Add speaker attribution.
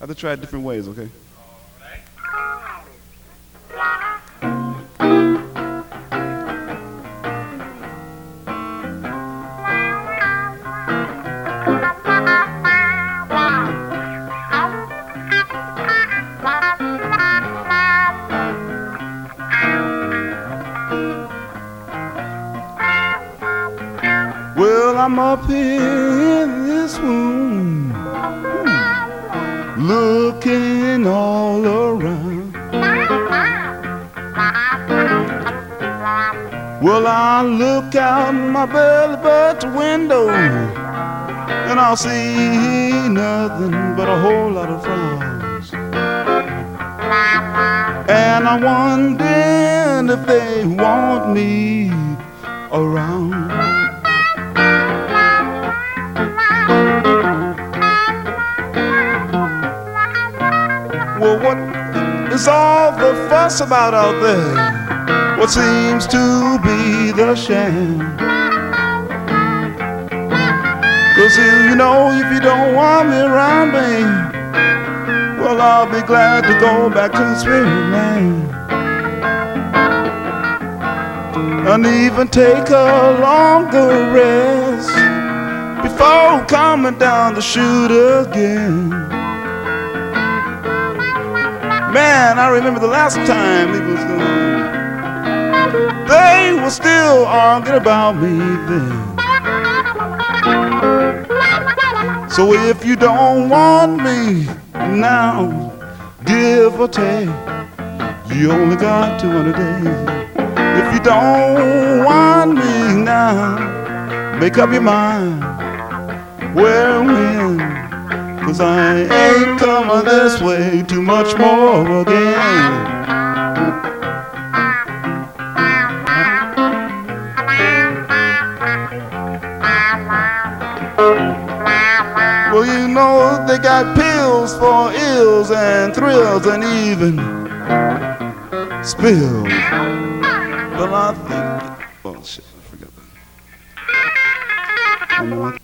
Speaker 1: I have to try it different ways, okay? Well, I'm up here all around. Well, I look out my belly window, and I'll see nothing but a whole lot of frowns. And I'm wondering if they want me around. Well, what is all the fuss about out there? What seems to be the sham? Cause you know, if you don't want me around, babe, well, I'll be glad to go back to the spirit land. And even take a longer rest before coming down the chute again. Man, I remember the last time he was gone. They were still arguing about me then. So if you don't want me now, give or take, you only got 200 days. If you don't want me now, make up your mind where and when. Cause I ain't coming this way too much more again. Well, you know they got pills for ills and thrills and even spills. Well, I think. Oh shit, I forgot that.